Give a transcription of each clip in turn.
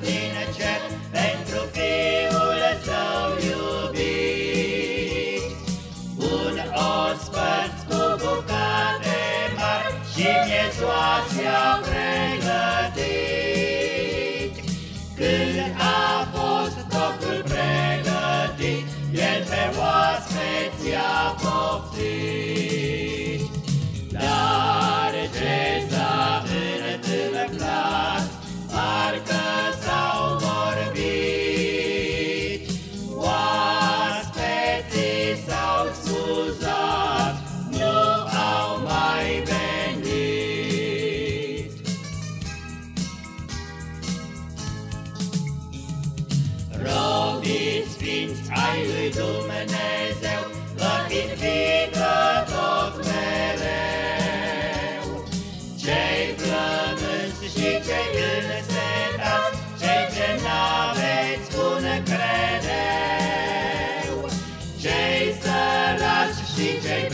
din cer pentru Fiul Său iubit. Un ospăț cu bucate mari și miesoați ai lui Dumnezeu, vă invită tot mereu. Cei flămânți și cei însetați, cei ce n-aveți un credeu, cei săraci și cei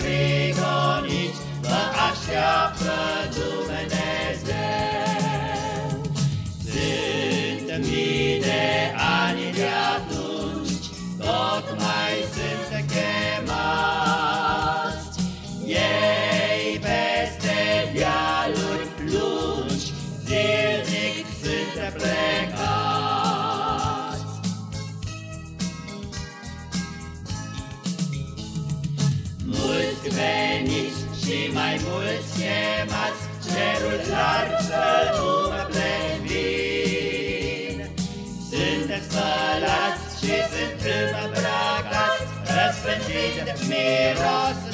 sunt plecați. Mulți veniți și mai mulți chemați, cerul larg să umple vin. Sunteți spălați și sunt îmbrăcați, răspândiți miros